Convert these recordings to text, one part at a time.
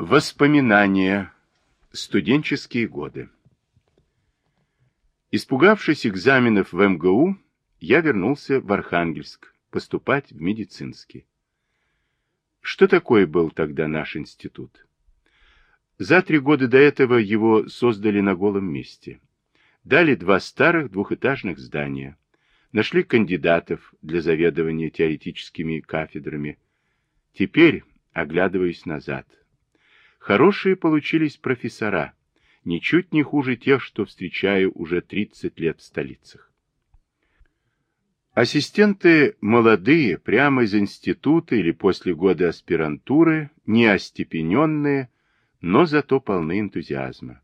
Воспоминания. Студенческие годы. Испугавшись экзаменов в МГУ, я вернулся в Архангельск поступать в медицинский. Что такое был тогда наш институт? За три года до этого его создали на голом месте. Дали два старых двухэтажных здания. Нашли кандидатов для заведования теоретическими кафедрами. Теперь, оглядываясь назад, Хорошие получились профессора, ничуть не хуже тех, что встречаю уже 30 лет в столицах. Ассистенты молодые, прямо из института или после года аспирантуры, не остепененные, но зато полны энтузиазма.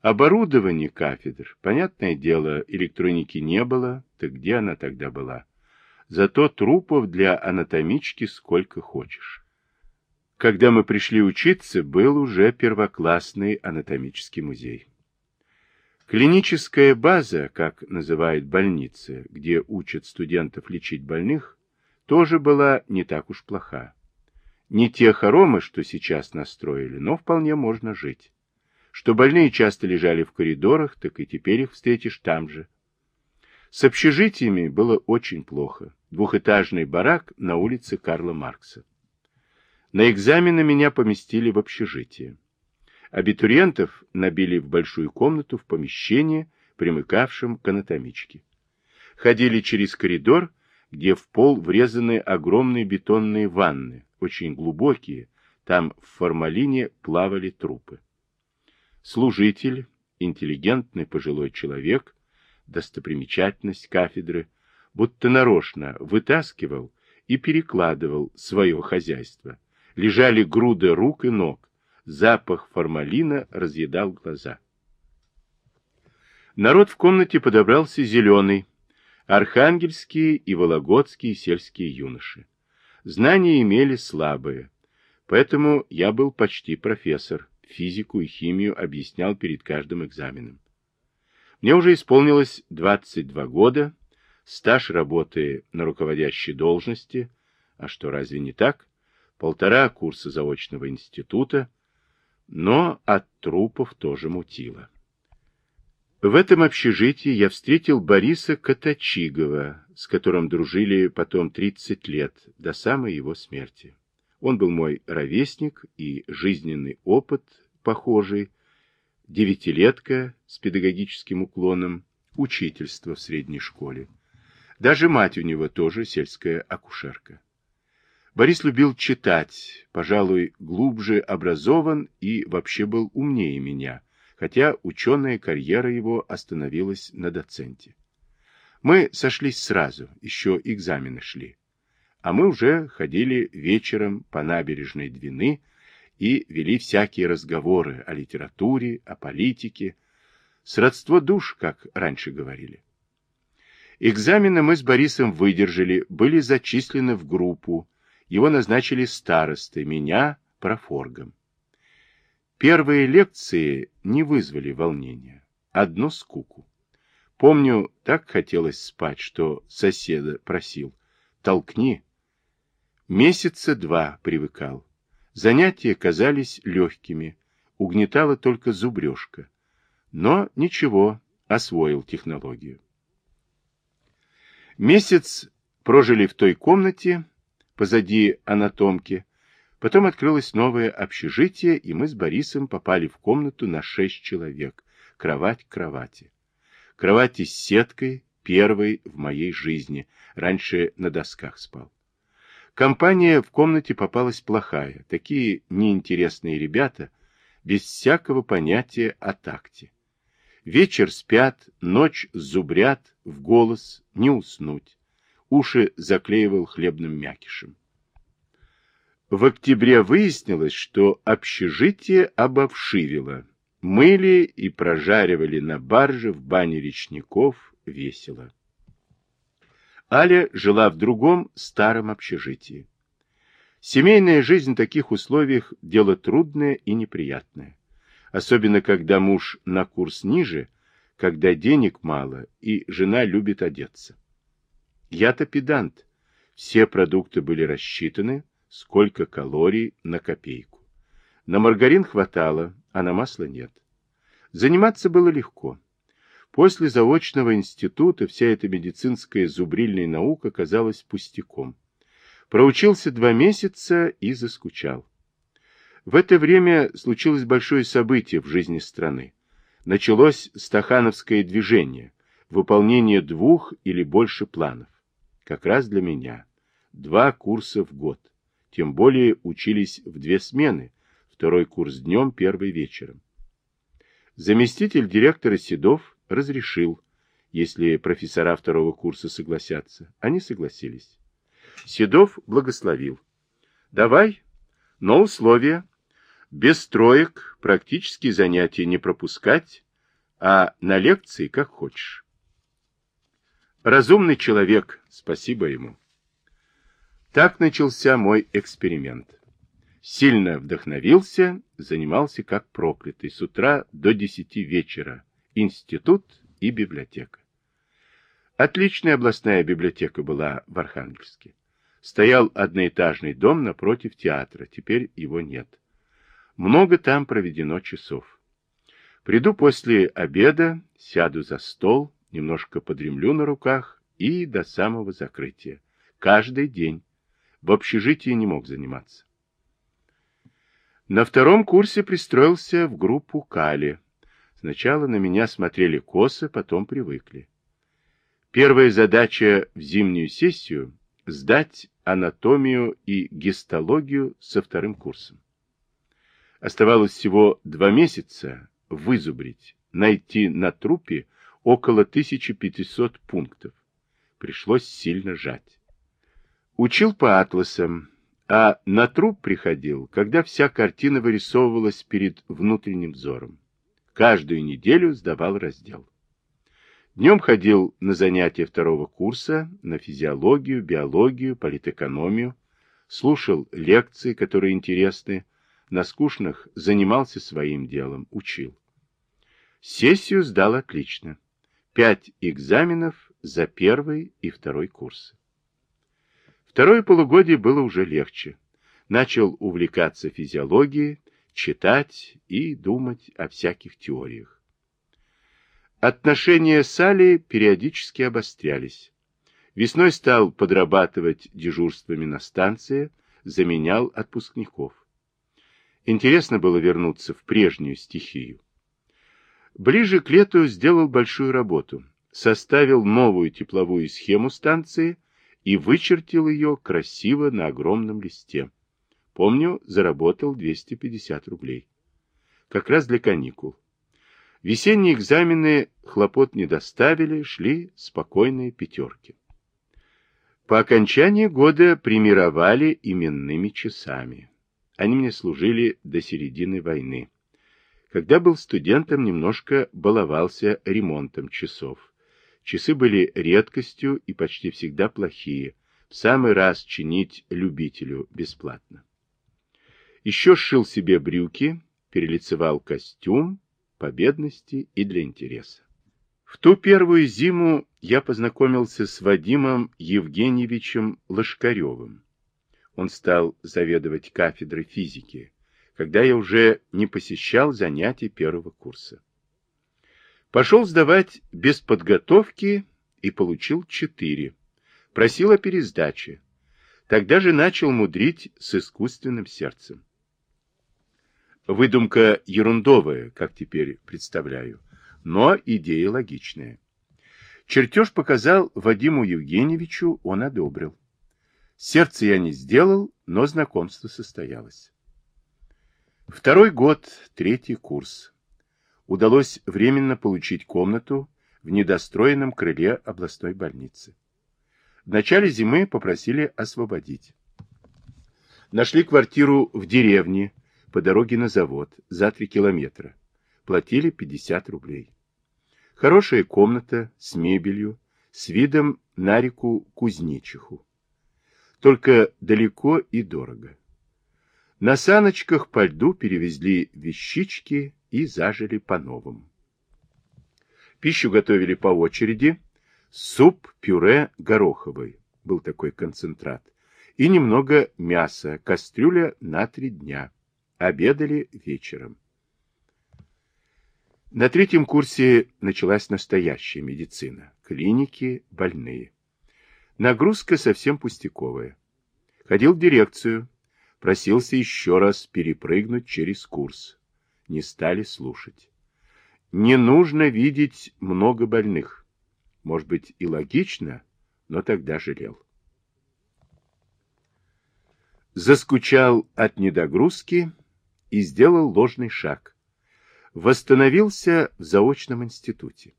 Оборудование кафедр, понятное дело, электроники не было, так где она тогда была? Зато трупов для анатомички сколько хочешь. Когда мы пришли учиться, был уже первоклассный анатомический музей. Клиническая база, как называют больницы, где учат студентов лечить больных, тоже была не так уж плоха. Не те хоромы, что сейчас настроили, но вполне можно жить. Что больные часто лежали в коридорах, так и теперь их встретишь там же. С общежитиями было очень плохо. Двухэтажный барак на улице Карла Маркса. На экзамены меня поместили в общежитие. Абитуриентов набили в большую комнату в помещении, примыкавшем к анатомичке. Ходили через коридор, где в пол врезаны огромные бетонные ванны, очень глубокие, там в формалине плавали трупы. Служитель, интеллигентный пожилой человек, достопримечательность кафедры, будто нарочно вытаскивал и перекладывал свое хозяйство, лежали груды рук и ног. Запах формалина разъедал глаза. Народ в комнате подобрался зеленый, архангельские и вологодские сельские юноши. Знания имели слабые, поэтому я был почти профессор, физику и химию объяснял перед каждым экзаменом. Мне уже исполнилось 22 года, стаж работы на руководящей должности, а что, разве не так? Полтора курса заочного института, но от трупов тоже мутило. В этом общежитии я встретил Бориса Катачигова, с которым дружили потом 30 лет, до самой его смерти. Он был мой ровесник и жизненный опыт похожий, девятилетка с педагогическим уклоном, учительство в средней школе. Даже мать у него тоже сельская акушерка. Борис любил читать, пожалуй, глубже образован и вообще был умнее меня, хотя ученая карьера его остановилась на доценте. Мы сошлись сразу, еще экзамены шли. А мы уже ходили вечером по набережной Двины и вели всякие разговоры о литературе, о политике. Сродство душ, как раньше говорили. Экзамены мы с Борисом выдержали, были зачислены в группу, его назначили старостой, меня – профоргом. Первые лекции не вызвали волнения, одну скуку. Помню, так хотелось спать, что соседа просил «толкни». Месяца два привыкал. Занятия казались легкими, угнетала только зубрежка. Но ничего, освоил технологию. Месяц прожили в той комнате, позади анатомки. Потом открылось новое общежитие, и мы с Борисом попали в комнату на шесть человек. Кровать к кровати. Кровати с сеткой, первой в моей жизни. Раньше на досках спал. Компания в комнате попалась плохая. Такие неинтересные ребята, без всякого понятия о такте. Вечер спят, ночь зубрят, в голос, не уснуть уши заклеивал хлебным мякишем. В октябре выяснилось, что общежитие обовшивило. Мыли и прожаривали на барже в бане речников весело. Аля жила в другом старом общежитии. Семейная жизнь в таких условиях – дело трудное и неприятное. Особенно, когда муж на курс ниже, когда денег мало и жена любит одеться. Я-то педант. Все продукты были рассчитаны, сколько калорий на копейку. На маргарин хватало, а на масло нет. Заниматься было легко. После заочного института вся эта медицинская зубрильная наука казалась пустяком. Проучился два месяца и заскучал. В это время случилось большое событие в жизни страны. Началось стахановское движение, выполнение двух или больше планов. Как раз для меня. Два курса в год. Тем более учились в две смены. Второй курс днем, первый вечером. Заместитель директора Седов разрешил, если профессора второго курса согласятся. Они согласились. Седов благословил. Давай, но условия. Без троек, практические занятия не пропускать, а на лекции как хочешь. Разумный человек, спасибо ему. Так начался мой эксперимент. Сильно вдохновился, занимался как проклятый с утра до десяти вечера. Институт и библиотека. Отличная областная библиотека была в Архангельске. Стоял одноэтажный дом напротив театра, теперь его нет. Много там проведено часов. Приду после обеда, сяду за стол, немножко подремлю на руках и до самого закрытия. Каждый день. В общежитии не мог заниматься. На втором курсе пристроился в группу Кали. Сначала на меня смотрели косо, потом привыкли. Первая задача в зимнюю сессию – сдать анатомию и гистологию со вторым курсом. Оставалось всего два месяца вызубрить, найти на трупе около 1500 пунктов. Пришлось сильно жать. Учил по атласам, а на труп приходил, когда вся картина вырисовывалась перед внутренним взором. Каждую неделю сдавал раздел. Днем ходил на занятия второго курса, на физиологию, биологию, политэкономию, слушал лекции, которые интересны, на скучных занимался своим делом, учил. Сессию сдал отлично. Пять экзаменов за первый и второй курсы. Второе полугодие было уже легче. Начал увлекаться физиологией, читать и думать о всяких теориях. Отношения с Али периодически обострялись. Весной стал подрабатывать дежурствами на станции, заменял отпускников. Интересно было вернуться в прежнюю стихию. Ближе к лету сделал большую работу. Составил новую тепловую схему станции – и вычертил ее красиво на огромном листе. Помню, заработал 250 рублей. Как раз для каникул. Весенние экзамены хлопот не доставили, шли спокойные пятерки. По окончании года примировали именными часами. Они мне служили до середины войны. Когда был студентом, немножко баловался ремонтом часов. Часы были редкостью и почти всегда плохие. В самый раз чинить любителю бесплатно. Еще сшил себе брюки, перелицевал костюм по бедности и для интереса. В ту первую зиму я познакомился с Вадимом Евгеньевичем Лошкаревым. Он стал заведовать кафедрой физики, когда я уже не посещал занятий первого курса. Пошел сдавать без подготовки и получил четыре. Просил о пересдаче. Тогда же начал мудрить с искусственным сердцем. Выдумка ерундовая, как теперь представляю, но идея логичная. Чертеж показал Вадиму Евгеньевичу, он одобрил. Сердце я не сделал, но знакомство состоялось. Второй год, третий курс удалось временно получить комнату в недостроенном крыле областной больницы. В начале зимы попросили освободить. Нашли квартиру в деревне по дороге на завод за 3 километра. Платили 50 рублей. Хорошая комната с мебелью, с видом на реку Кузнечиху. Только далеко и дорого. На саночках по льду перевезли вещички и зажили по-новому. Пищу готовили по очереди. Суп-пюре гороховый, был такой концентрат. И немного мяса, кастрюля на три дня. обедали вечером. На третьем курсе началась настоящая медицина. Клиники, больные. Нагрузка совсем пустяковая. Ходил в дирекцию, просился еще раз перепрыгнуть через курс. Не стали слушать. Не нужно видеть много больных. Может быть и логично, но тогда жалел. Заскучал от недогрузки и сделал ложный шаг. Восстановился в заочном институте.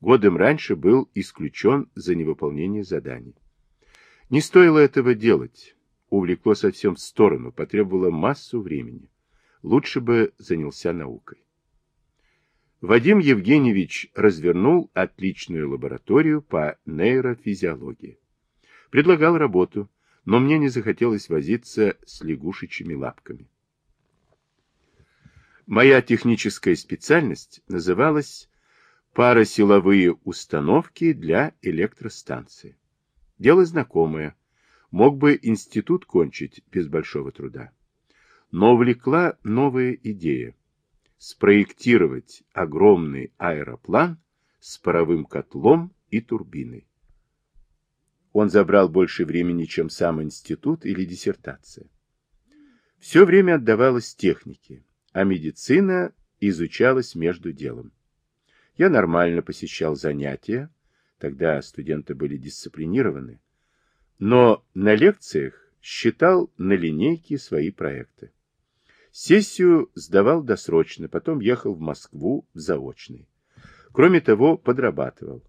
Годом раньше был исключен за невыполнение заданий. Не стоило этого делать. Увлекло совсем в сторону, потребовало массу времени. Лучше бы занялся наукой. Вадим Евгеньевич развернул отличную лабораторию по нейрофизиологии. Предлагал работу, но мне не захотелось возиться с лягушечьими лапками. Моя техническая специальность называлась парасиловые установки для электростанции. Дело знакомое. Мог бы институт кончить без большого труда. Но влекла новая идея – спроектировать огромный аэроплан с паровым котлом и турбиной. Он забрал больше времени, чем сам институт или диссертация. Все время отдавалось технике, а медицина изучалась между делом. Я нормально посещал занятия, тогда студенты были дисциплинированы, но на лекциях считал на линейке свои проекты. Сессию сдавал досрочно, потом ехал в Москву в заочный. Кроме того, подрабатывал.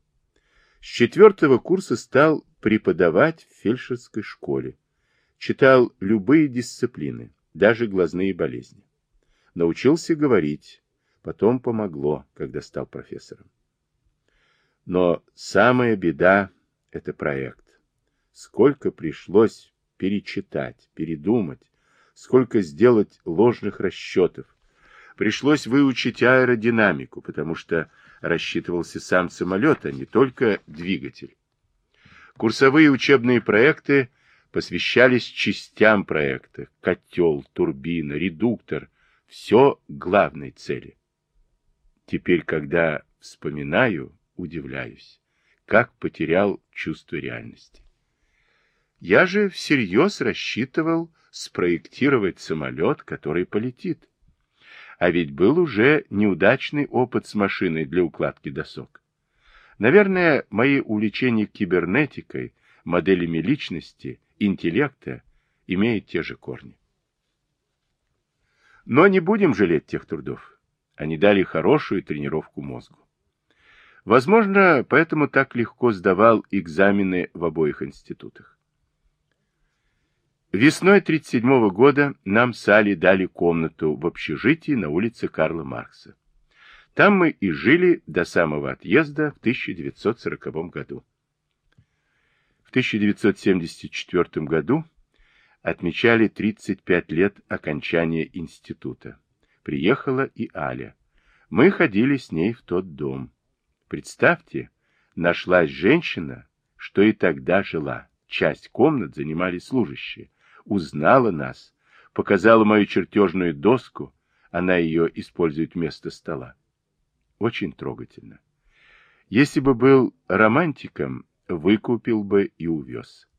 С четвертого курса стал преподавать в фельдшерской школе. Читал любые дисциплины, даже глазные болезни. Научился говорить, потом помогло, когда стал профессором. Но самая беда – это проект. Сколько пришлось перечитать, передумать, сколько сделать ложных расчетов. Пришлось выучить аэродинамику, потому что рассчитывался сам самолет, а не только двигатель. Курсовые учебные проекты посвящались частям проекта – котел, турбина, редуктор – все главной цели. Теперь, когда вспоминаю, удивляюсь, как потерял чувство реальности. Я же всерьез рассчитывал спроектировать самолет, который полетит. А ведь был уже неудачный опыт с машиной для укладки досок. Наверное, мои увлечения кибернетикой, моделями личности, интеллекта имеют те же корни. Но не будем жалеть тех трудов. Они дали хорошую тренировку мозгу. Возможно, поэтому так легко сдавал экзамены в обоих институтах. Весной 1937 года нам с Али дали комнату в общежитии на улице Карла Маркса. Там мы и жили до самого отъезда в 1940 году. В 1974 году отмечали 35 лет окончания института. Приехала и Аля. Мы ходили с ней в тот дом. Представьте, нашлась женщина, что и тогда жила. Часть комнат занимали служащие. Узнала нас, показала мою чертежную доску, она ее использует вместо стола. Очень трогательно. Если бы был романтиком, выкупил бы и увез.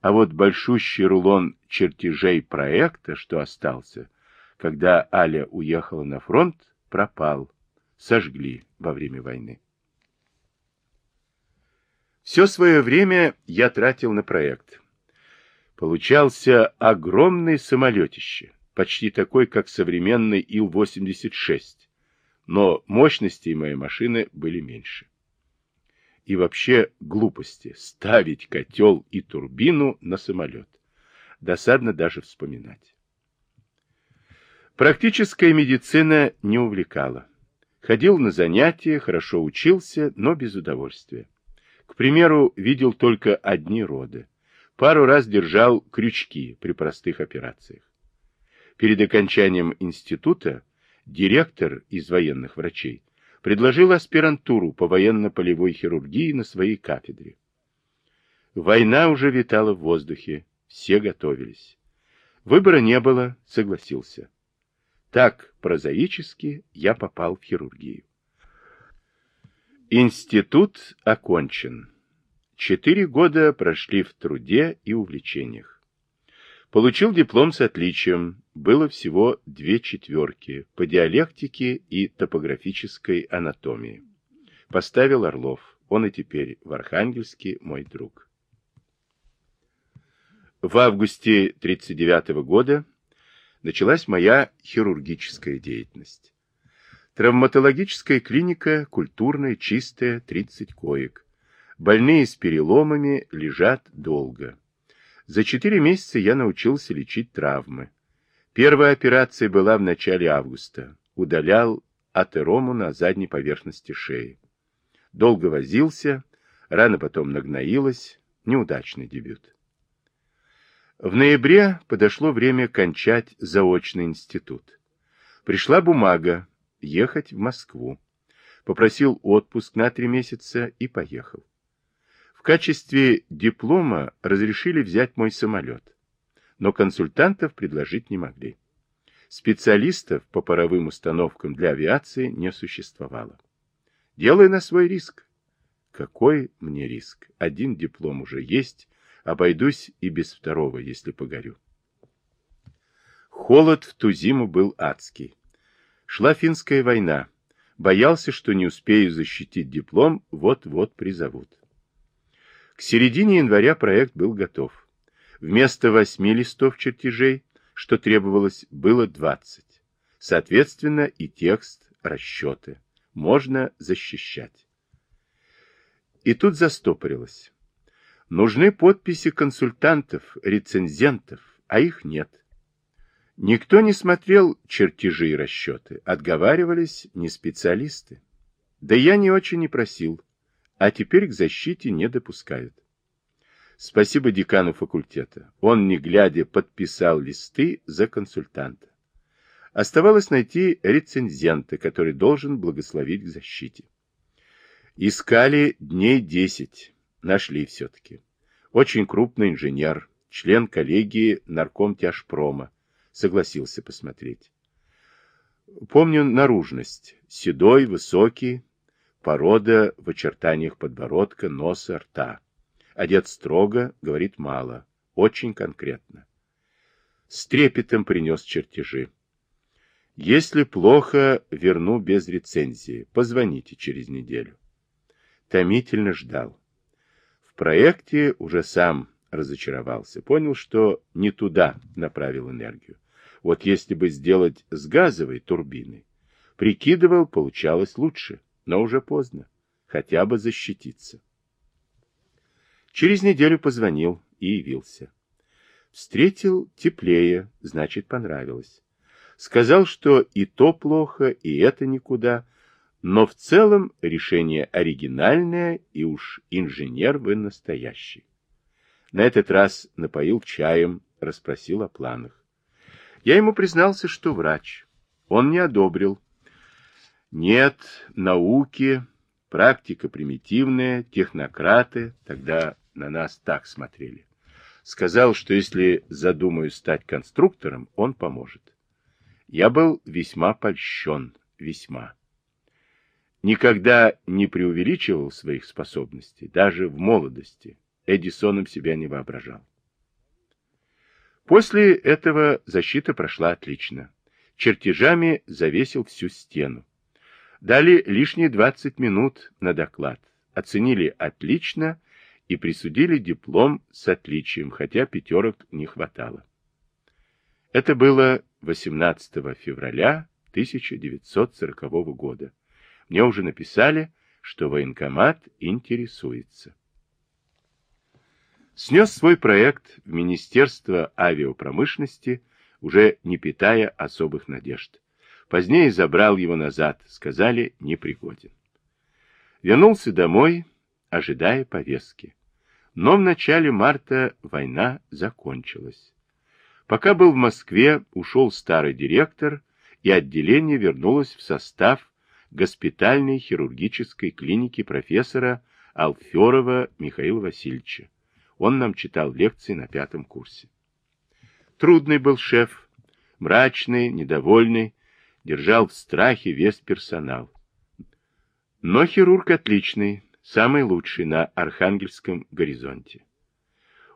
А вот большущий рулон чертежей проекта, что остался, когда Аля уехала на фронт, пропал. Сожгли во время войны. Все свое время я тратил на проект. Получался огромный самолетище, почти такой, как современный Ил-86, но мощности моей машины были меньше и вообще глупости ставить котел и турбину на самолет. Досадно даже вспоминать. Практическая медицина не увлекала. Ходил на занятия, хорошо учился, но без удовольствия. К примеру, видел только одни роды. Пару раз держал крючки при простых операциях. Перед окончанием института директор из военных врачей предложил аспирантуру по военно-полевой хирургии на своей кафедре. Война уже витала в воздухе, все готовились. Выбора не было, согласился. Так прозаически я попал в хирургию. Институт окончен. Четыре года прошли в труде и увлечениях. Получил диплом с отличием, было всего две четверки по диалектике и топографической анатомии. Поставил Орлов, он и теперь в Архангельске мой друг. В августе 1939 года началась моя хирургическая деятельность. Травматологическая клиника, культурная, чистая, 30 коек. Больные с переломами лежат долго. За четыре месяца я научился лечить травмы. Первая операция была в начале августа. Удалял атерому на задней поверхности шеи. Долго возился, рана потом нагноилась. Неудачный дебют. В ноябре подошло время кончать заочный институт. Пришла бумага, ехать в Москву. Попросил отпуск на три месяца и поехал. Качестве диплома разрешили взять мой самолет, но консультантов предложить не могли. Специалистов по паровым установкам для авиации не существовало. Делай на свой риск. Какой мне риск? Один диплом уже есть, обойдусь и без второго, если погорю. Холод в ту зиму был адский. Шла финская война. Боялся, что не успею защитить диплом, вот-вот призовут. К середине января проект был готов. Вместо восьми листов чертежей, что требовалось, было двадцать. Соответственно, и текст, расчеты. Можно защищать. И тут застопорилось. Нужны подписи консультантов, рецензентов, а их нет. Никто не смотрел чертежи и расчеты, отговаривались не специалисты. Да я не очень и просил, а теперь к защите не допускают. Спасибо декану факультета. Он, не глядя, подписал листы за консультанта. Оставалось найти рецензента, который должен благословить к защите. Искали дней десять. Нашли все-таки. Очень крупный инженер, член коллегии наркомтяжпрома согласился посмотреть. Помню наружность. Седой, высокий, порода в очертаниях подбородка, носа, рта. Одет строго, говорит мало, очень конкретно. С трепетом принес чертежи. Если плохо, верну без рецензии. Позвоните через неделю. Томительно ждал. В проекте уже сам разочаровался. Понял, что не туда направил энергию. Вот если бы сделать с газовой турбиной, прикидывал, получалось лучше, но уже поздно. Хотя бы защититься. Через неделю позвонил и явился. Встретил теплее, значит, понравилось. Сказал, что и то плохо, и это никуда, но в целом решение оригинальное, и уж инженер вы настоящий. На этот раз напоил чаем, расспросил о планах. Я ему признался, что врач. Он не одобрил. Нет, науки, практика примитивная, технократы, тогда на нас так смотрели. Сказал, что если задумаю стать конструктором, он поможет. Я был весьма польщен, весьма. Никогда не преувеличивал своих способностей, даже в молодости. Эдисоном себя не воображал. После этого защита прошла отлично. Чертежами завесил всю стену. Дали лишние 20 минут на доклад. Оценили отлично и присудили диплом с отличием, хотя пятерок не хватало. Это было 18 февраля 1940 года. Мне уже написали, что военкомат интересуется снес свой проект в Министерство авиапромышленности, уже не питая особых надежд. Позднее забрал его назад, сказали, непригоден. Вернулся домой, ожидая повестки. Но в начале марта война закончилась. Пока был в Москве, ушел старый директор, и отделение вернулось в состав госпитальной хирургической клиники профессора Алферова Михаила Васильевича. Он нам читал лекции на пятом курсе. Трудный был шеф, мрачный, недовольный, держал в страхе весь персонал. Но хирург отличный, самый лучший на Архангельском горизонте.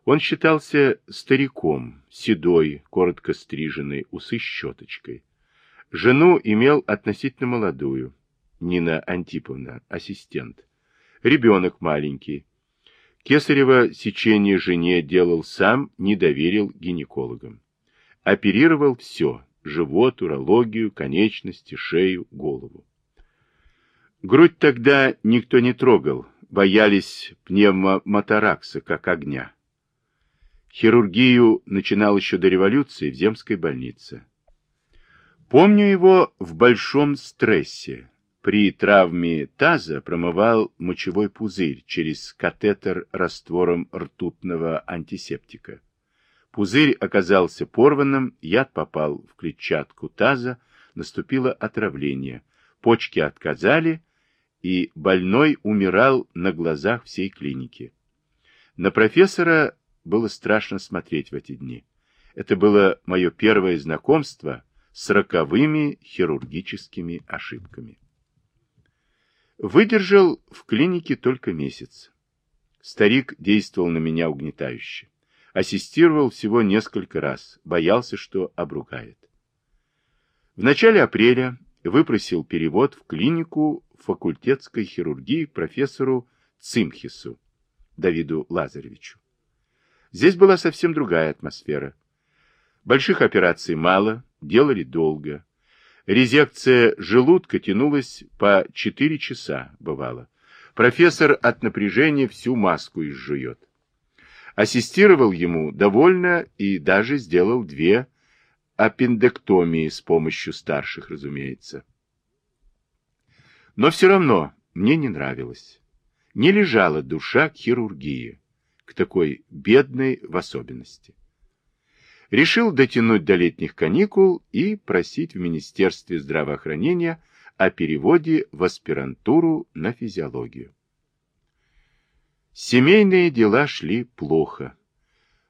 Он считался стариком, седой, коротко стриженный, усы щеточкой. Жену имел относительно молодую, Нина Антиповна, ассистент. Ребенок маленький. Кесарево сечение жене делал сам, не доверил гинекологам. Оперировал все – живот, урологию, конечности, шею, голову. Грудь тогда никто не трогал, боялись пневмоторакса, как огня. Хирургию начинал еще до революции в земской больнице. Помню его в большом стрессе. При травме таза промывал мочевой пузырь через катетер раствором ртутного антисептика. Пузырь оказался порванным, яд попал в клетчатку таза, наступило отравление, почки отказали, и больной умирал на глазах всей клиники. На профессора было страшно смотреть в эти дни. Это было мое первое знакомство с роковыми хирургическими ошибками. Выдержал в клинике только месяц. Старик действовал на меня угнетающе. Ассистировал всего несколько раз, боялся, что обругает. В начале апреля выпросил перевод в клинику факультетской хирургии к профессору Цимхису Давиду Лазаревичу. Здесь была совсем другая атмосфера. Больших операций мало, делали долго. Резекция желудка тянулась по 4 часа, бывало. Профессор от напряжения всю маску изжует. Ассистировал ему довольно и даже сделал две аппендэктомии с помощью старших, разумеется. Но все равно мне не нравилось. Не лежала душа к хирургии к такой бедной в особенности. Решил дотянуть до летних каникул и просить в Министерстве здравоохранения о переводе в аспирантуру на физиологию. Семейные дела шли плохо.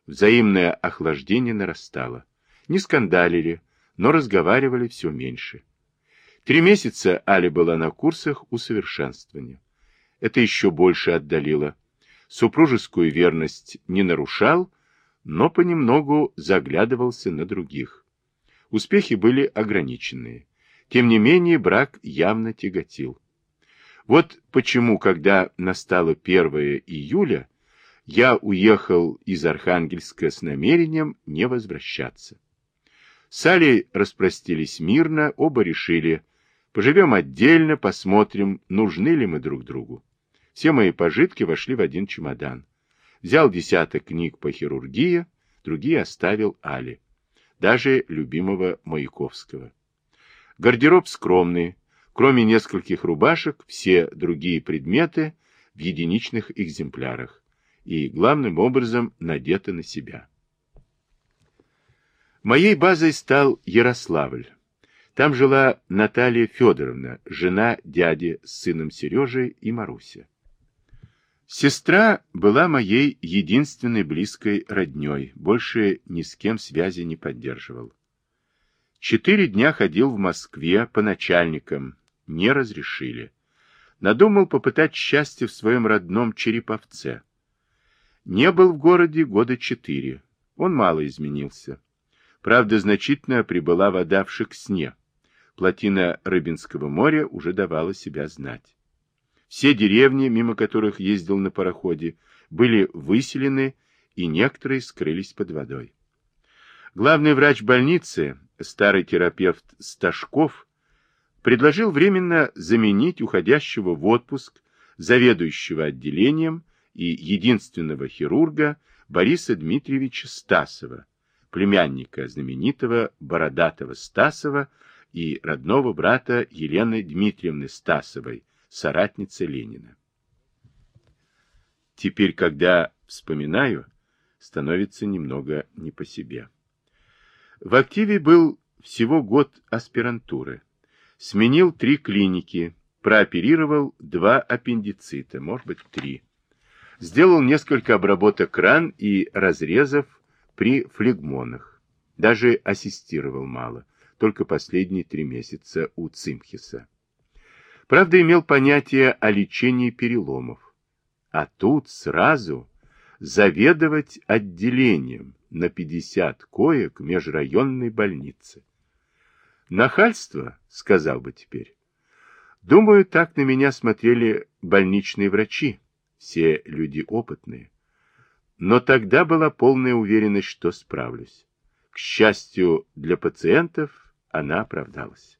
Взаимное охлаждение нарастало. Не скандалили, но разговаривали все меньше. Три месяца Аля была на курсах усовершенствования. Это еще больше отдалило супружескую верность не нарушал, но понемногу заглядывался на других. Успехи были ограниченные. Тем не менее, брак явно тяготил. Вот почему, когда настало 1 июля, я уехал из Архангельска с намерением не возвращаться. С Алей распростились мирно, оба решили, поживем отдельно, посмотрим, нужны ли мы друг другу. Все мои пожитки вошли в один чемодан. Взял десяток книг по хирургии, другие оставил Али. Даже любимого Маяковского. Гардероб скромный. Кроме нескольких рубашек, все другие предметы в единичных экземплярах. И, главным образом, надеты на себя. Моей базой стал Ярославль. Там жила Наталья Федоровна, жена дяди с сыном Сережей и Маруся. Сестра была моей единственной близкой родней, больше ни с кем связи не поддерживал. Четыре дня ходил в Москве по начальникам, не разрешили. Надумал попытать счастье в своем родном Череповце. Не был в городе года четыре, он мало изменился. Правда, значительно прибыла вода в Шексне. Плотина Рыбинского моря уже давала себя знать. Все деревни, мимо которых ездил на пароходе, были выселены, и некоторые скрылись под водой. Главный врач больницы, старый терапевт Сташков, предложил временно заменить уходящего в отпуск заведующего отделением и единственного хирурга Бориса Дмитриевича Стасова, племянника знаменитого бородатого Стасова и родного брата Елены Дмитриевны Стасовой, соратница Ленина. Теперь, когда вспоминаю, становится немного не по себе. В активе был всего год аспирантуры. Сменил три клиники, прооперировал два аппендицита, может быть, три. Сделал несколько обработок ран и разрезов при флегмонах. Даже ассистировал мало. только последние три месяца у Цимхиса. Правда, имел понятие о лечении переломов. А тут сразу заведовать отделением на 50 коек межрайонной больницы. Нахальство, сказал бы теперь. Думаю, так на меня смотрели больничные врачи, все люди опытные. Но тогда была полная уверенность, что справлюсь. К счастью для пациентов, она оправдалась.